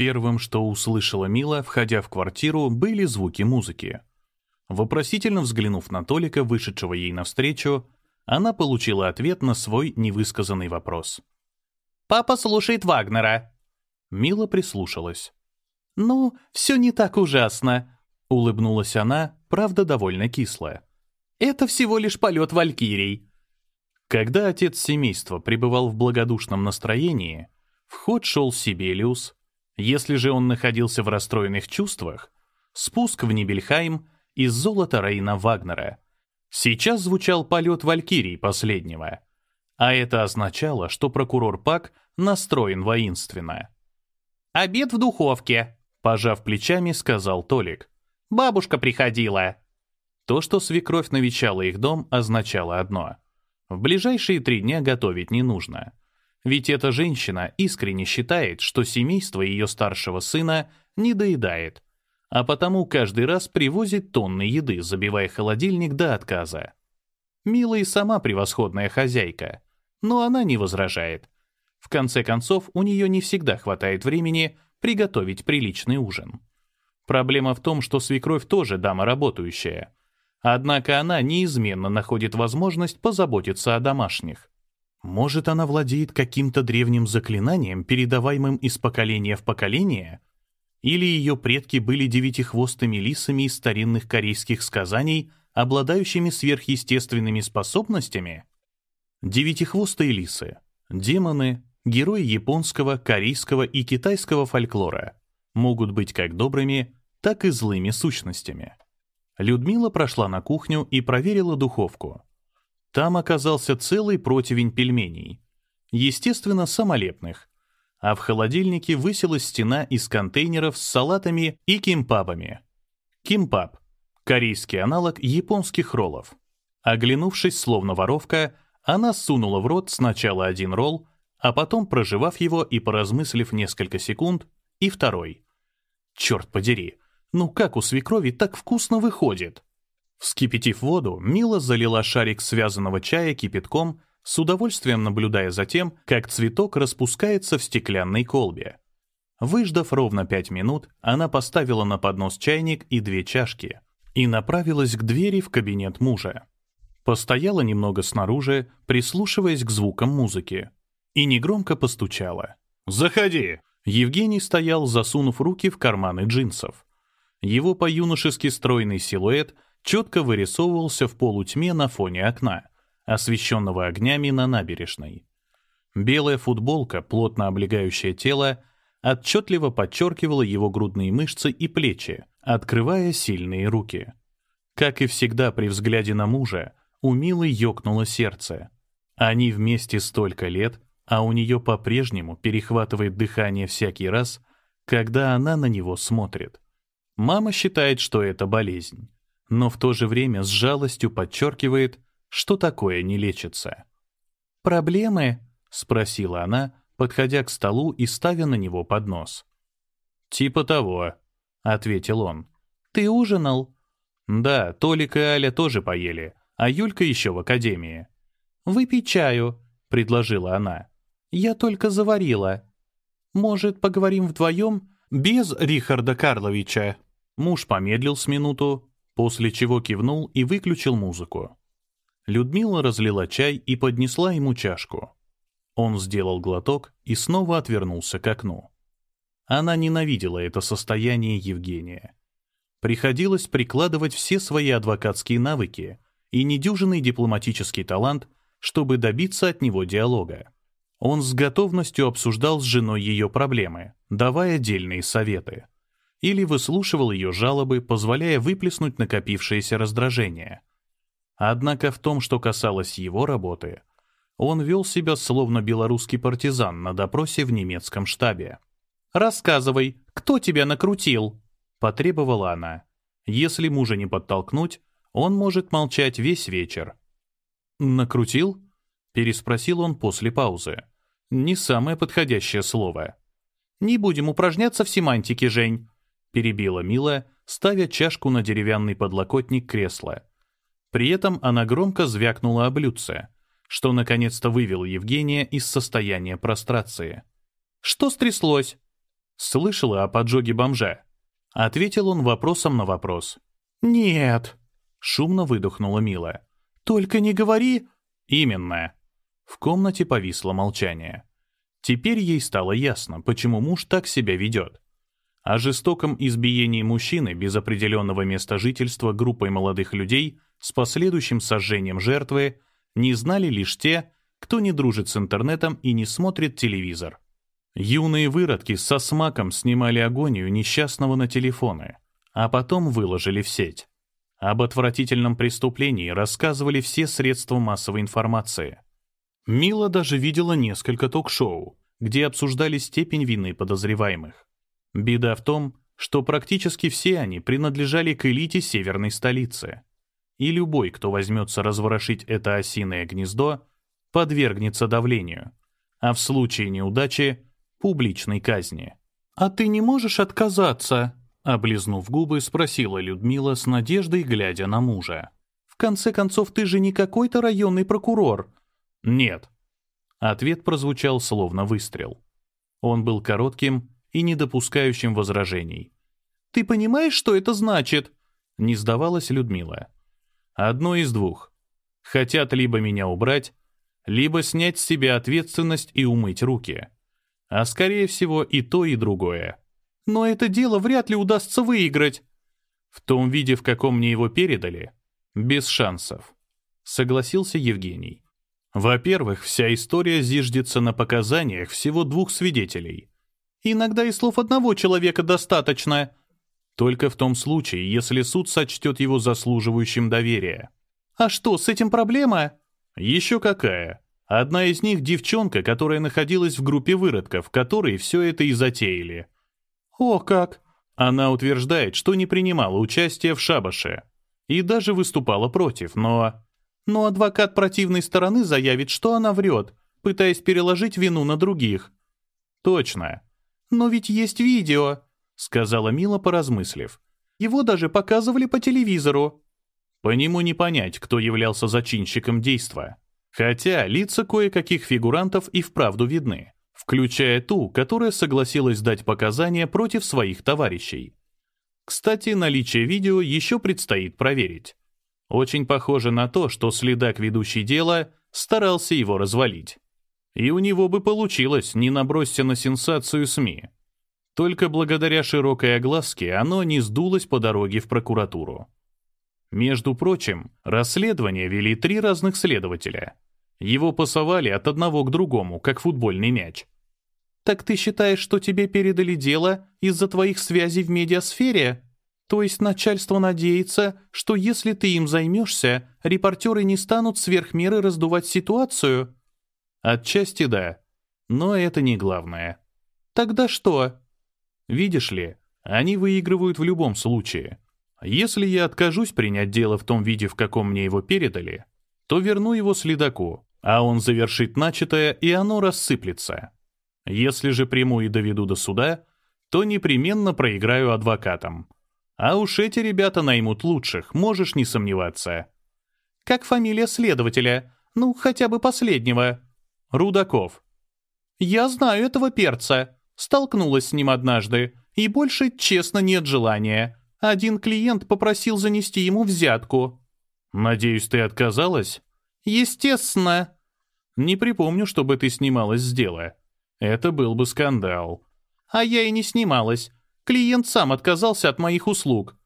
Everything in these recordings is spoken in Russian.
Первым, что услышала Мила, входя в квартиру, были звуки музыки. Вопросительно взглянув на Толика, вышедшего ей навстречу, она получила ответ на свой невысказанный вопрос. «Папа слушает Вагнера». Мила прислушалась. «Ну, все не так ужасно», — улыбнулась она, правда, довольно кислая. «Это всего лишь полет валькирий». Когда отец семейства пребывал в благодушном настроении, в ход шел Сибелиус. Если же он находился в расстроенных чувствах, спуск в Нибельхайм из золота Рейна Вагнера. Сейчас звучал полет валькирий последнего. А это означало, что прокурор Пак настроен воинственно. «Обед в духовке», — пожав плечами, сказал Толик. «Бабушка приходила». То, что свекровь навещала их дом, означало одно — в ближайшие три дня готовить не нужно. Ведь эта женщина искренне считает, что семейство ее старшего сына не доедает, а потому каждый раз привозит тонны еды, забивая холодильник до отказа. Мила и сама превосходная хозяйка, но она не возражает. В конце концов, у нее не всегда хватает времени приготовить приличный ужин. Проблема в том, что свекровь тоже дама работающая — Однако она неизменно находит возможность позаботиться о домашних. Может, она владеет каким-то древним заклинанием, передаваемым из поколения в поколение? Или ее предки были девятихвостыми лисами из старинных корейских сказаний, обладающими сверхъестественными способностями? Девятихвостые лисы — демоны, герои японского, корейского и китайского фольклора — могут быть как добрыми, так и злыми сущностями. Людмила прошла на кухню и проверила духовку. Там оказался целый противень пельменей. Естественно, самолепных. А в холодильнике высилась стена из контейнеров с салатами и кимпабами. Кимпаб — корейский аналог японских роллов. Оглянувшись, словно воровка, она сунула в рот сначала один ролл, а потом, проживав его и поразмыслив несколько секунд, и второй. Черт подери, ну как у свекрови так вкусно выходит? Вскипятив воду, Мила залила шарик связанного чая кипятком, с удовольствием наблюдая за тем, как цветок распускается в стеклянной колбе. Выждав ровно пять минут, она поставила на поднос чайник и две чашки и направилась к двери в кабинет мужа. Постояла немного снаружи, прислушиваясь к звукам музыки, и негромко постучала. «Заходи!» Евгений стоял, засунув руки в карманы джинсов. Его по-юношески стройный силуэт четко вырисовывался в полутьме на фоне окна, освещенного огнями на набережной. Белая футболка, плотно облегающая тело, отчетливо подчеркивала его грудные мышцы и плечи, открывая сильные руки. Как и всегда при взгляде на мужа, у Милы ёкнуло сердце. Они вместе столько лет, а у нее по-прежнему перехватывает дыхание всякий раз, когда она на него смотрит. Мама считает, что это болезнь, но в то же время с жалостью подчеркивает, что такое не лечится. «Проблемы?» — спросила она, подходя к столу и ставя на него поднос. «Типа того», — ответил он. «Ты ужинал?» «Да, Толик и Аля тоже поели, а Юлька еще в академии». «Выпей чаю», — предложила она. «Я только заварила. Может, поговорим вдвоем без Рихарда Карловича?» Муж помедлил с минуту, после чего кивнул и выключил музыку. Людмила разлила чай и поднесла ему чашку. Он сделал глоток и снова отвернулся к окну. Она ненавидела это состояние Евгения. Приходилось прикладывать все свои адвокатские навыки и недюжинный дипломатический талант, чтобы добиться от него диалога. Он с готовностью обсуждал с женой ее проблемы, давая отдельные советы или выслушивал ее жалобы, позволяя выплеснуть накопившееся раздражение. Однако в том, что касалось его работы, он вел себя словно белорусский партизан на допросе в немецком штабе. «Рассказывай, кто тебя накрутил?» — потребовала она. Если мужа не подтолкнуть, он может молчать весь вечер. «Накрутил?» — переспросил он после паузы. «Не самое подходящее слово». «Не будем упражняться в семантике, Жень. — перебила Мила, ставя чашку на деревянный подлокотник кресла. При этом она громко звякнула о блюдце, что наконец-то вывел Евгения из состояния прострации. «Что стряслось?» Слышала о поджоге бомжа? Ответил он вопросом на вопрос. «Нет», — шумно выдохнула Мила. «Только не говори...» «Именно». В комнате повисло молчание. Теперь ей стало ясно, почему муж так себя ведет. О жестоком избиении мужчины без определенного места жительства группой молодых людей с последующим сожжением жертвы не знали лишь те, кто не дружит с интернетом и не смотрит телевизор. Юные выродки со смаком снимали агонию несчастного на телефоны, а потом выложили в сеть. Об отвратительном преступлении рассказывали все средства массовой информации. Мила даже видела несколько ток-шоу, где обсуждали степень вины подозреваемых. Беда в том, что практически все они принадлежали к элите северной столицы. И любой, кто возьмется разворошить это осиное гнездо, подвергнется давлению, а в случае неудачи — публичной казни. «А ты не можешь отказаться?» Облизнув губы, спросила Людмила с надеждой, глядя на мужа. «В конце концов, ты же не какой-то районный прокурор». «Нет». Ответ прозвучал словно выстрел. Он был коротким и не допускающим возражений. «Ты понимаешь, что это значит?» Не сдавалась Людмила. «Одно из двух. Хотят либо меня убрать, либо снять с себя ответственность и умыть руки. А скорее всего и то, и другое. Но это дело вряд ли удастся выиграть. В том виде, в каком мне его передали, без шансов. Согласился Евгений. Во-первых, вся история зиждется на показаниях всего двух свидетелей. Иногда и слов одного человека достаточно. Только в том случае, если суд сочтет его заслуживающим доверия. А что, с этим проблема? Еще какая. Одна из них — девчонка, которая находилась в группе выродков, которые все это и затеяли. О, как! Она утверждает, что не принимала участия в шабаше. И даже выступала против, но... Но адвокат противной стороны заявит, что она врет, пытаясь переложить вину на других. Точно. «Но ведь есть видео», — сказала Мила, поразмыслив. «Его даже показывали по телевизору». По нему не понять, кто являлся зачинщиком действа. Хотя лица кое-каких фигурантов и вправду видны, включая ту, которая согласилась дать показания против своих товарищей. Кстати, наличие видео еще предстоит проверить. Очень похоже на то, что следак, ведущий дело, старался его развалить. И у него бы получилось, не набросься на сенсацию СМИ. Только благодаря широкой огласке оно не сдулось по дороге в прокуратуру. Между прочим, расследование вели три разных следователя. Его пасовали от одного к другому, как футбольный мяч. «Так ты считаешь, что тебе передали дело из-за твоих связей в медиасфере? То есть начальство надеется, что если ты им займешься, репортеры не станут сверх меры раздувать ситуацию?» Отчасти да, но это не главное. Тогда что? Видишь ли, они выигрывают в любом случае. Если я откажусь принять дело в том виде, в каком мне его передали, то верну его следаку, а он завершит начатое, и оно рассыплется. Если же приму и доведу до суда, то непременно проиграю адвокатам. А уж эти ребята наймут лучших, можешь не сомневаться. Как фамилия следователя? Ну, хотя бы последнего. Рудаков. Я знаю этого перца. Столкнулась с ним однажды. И больше, честно, нет желания. Один клиент попросил занести ему взятку. Надеюсь, ты отказалась? Естественно. Не припомню, чтобы ты снималась с дела. Это был бы скандал. А я и не снималась. Клиент сам отказался от моих услуг.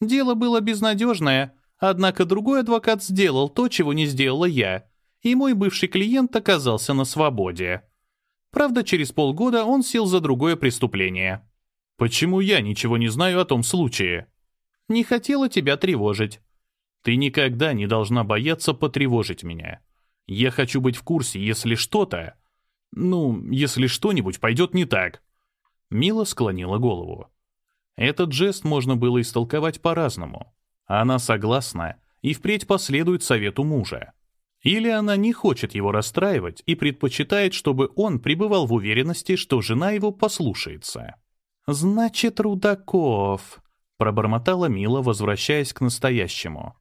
Дело было безнадежное, однако другой адвокат сделал то, чего не сделала я и мой бывший клиент оказался на свободе. Правда, через полгода он сел за другое преступление. Почему я ничего не знаю о том случае? Не хотела тебя тревожить. Ты никогда не должна бояться потревожить меня. Я хочу быть в курсе, если что-то... Ну, если что-нибудь пойдет не так. Мила склонила голову. Этот жест можно было истолковать по-разному. Она согласна и впредь последует совету мужа. Или она не хочет его расстраивать и предпочитает, чтобы он пребывал в уверенности, что жена его послушается. «Значит, Рудаков», — пробормотала Мила, возвращаясь к настоящему.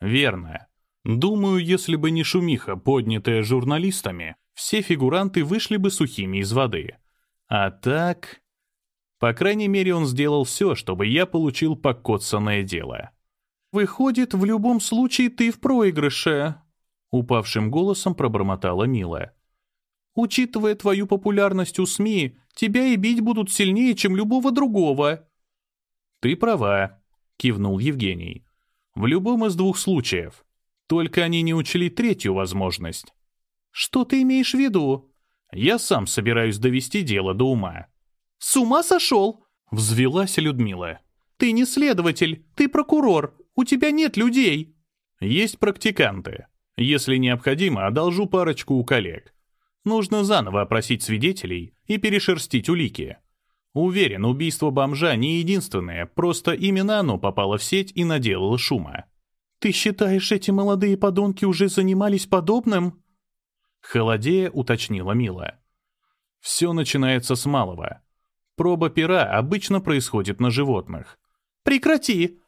«Верно. Думаю, если бы не шумиха, поднятая журналистами, все фигуранты вышли бы сухими из воды. А так...» По крайней мере, он сделал все, чтобы я получил покоцанное дело. «Выходит, в любом случае ты в проигрыше», — упавшим голосом пробормотала Мила. «Учитывая твою популярность у СМИ, тебя и бить будут сильнее, чем любого другого». «Ты права», — кивнул Евгений. «В любом из двух случаев. Только они не учли третью возможность». «Что ты имеешь в виду?» «Я сам собираюсь довести дело до ума». «С ума сошел?» — взвелась Людмила. «Ты не следователь, ты прокурор, у тебя нет людей». «Есть практиканты. Если необходимо, одолжу парочку у коллег. Нужно заново опросить свидетелей и перешерстить улики. Уверен, убийство бомжа не единственное, просто именно оно попало в сеть и наделало шума. «Ты считаешь, эти молодые подонки уже занимались подобным?» Холодея уточнила Мила. «Все начинается с малого. Проба пера обычно происходит на животных. «Прекрати!»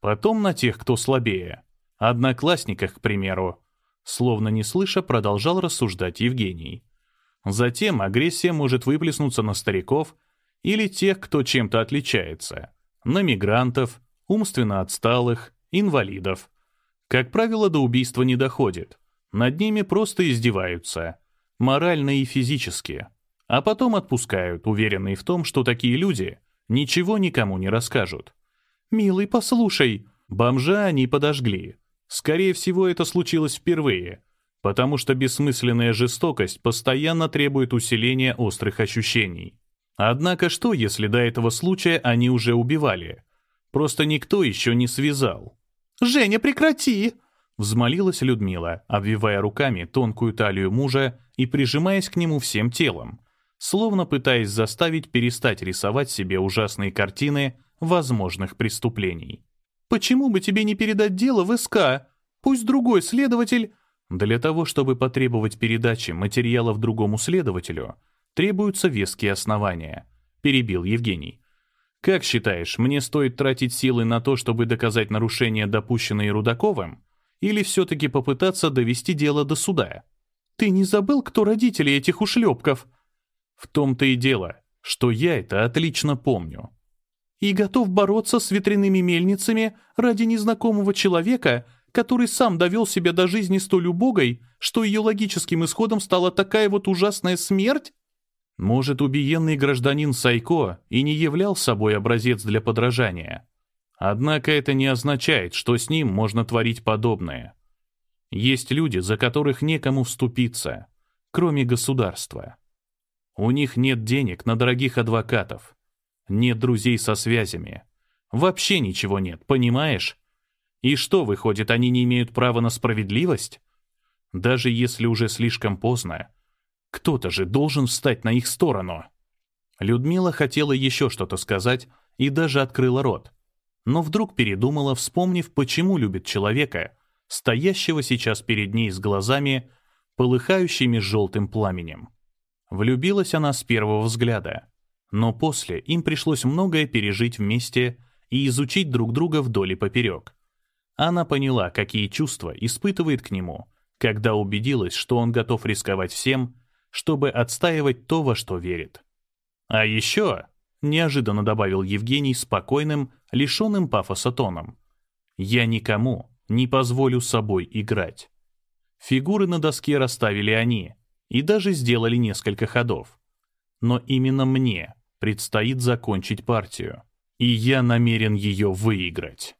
Потом на тех, кто слабее. Одноклассниках, к примеру. Словно не слыша, продолжал рассуждать Евгений. Затем агрессия может выплеснуться на стариков или тех, кто чем-то отличается, на мигрантов, умственно отсталых, инвалидов. Как правило, до убийства не доходит. Над ними просто издеваются. Морально и физически. А потом отпускают, уверенные в том, что такие люди ничего никому не расскажут. «Милый, послушай!» Бомжа они подожгли. Скорее всего, это случилось впервые, потому что бессмысленная жестокость постоянно требует усиления острых ощущений. Однако что, если до этого случая они уже убивали? Просто никто еще не связал. «Женя, прекрати!» Взмолилась Людмила, обвивая руками тонкую талию мужа и прижимаясь к нему всем телом, словно пытаясь заставить перестать рисовать себе ужасные картины возможных преступлений. «Почему бы тебе не передать дело в СК? Пусть другой следователь...» Для того, чтобы потребовать передачи материалов другому следователю, требуются веские основания, перебил Евгений. Как считаешь, мне стоит тратить силы на то, чтобы доказать нарушения, допущенные Рудаковым, или все-таки попытаться довести дело до суда? Ты не забыл, кто родители этих ушлепков? В том-то и дело, что я это отлично помню. И готов бороться с ветряными мельницами ради незнакомого человека, который сам довел себя до жизни столь убогой, что ее логическим исходом стала такая вот ужасная смерть? Может, убиенный гражданин Сайко и не являл собой образец для подражания. Однако это не означает, что с ним можно творить подобное. Есть люди, за которых некому вступиться, кроме государства. У них нет денег на дорогих адвокатов. Нет друзей со связями. Вообще ничего нет, понимаешь? И что, выходит, они не имеют права на справедливость? Даже если уже слишком поздно. Кто-то же должен встать на их сторону. Людмила хотела еще что-то сказать и даже открыла рот. Но вдруг передумала, вспомнив, почему любит человека, стоящего сейчас перед ней с глазами, полыхающими желтым пламенем. Влюбилась она с первого взгляда. Но после им пришлось многое пережить вместе и изучить друг друга вдоль и поперек. Она поняла, какие чувства испытывает к нему, когда убедилась, что он готов рисковать всем, чтобы отстаивать то, во что верит. А еще, неожиданно добавил Евгений спокойным, лишенным пафоса тоном, я никому не позволю собой играть. Фигуры на доске расставили они, и даже сделали несколько ходов. Но именно мне предстоит закончить партию, и я намерен ее выиграть.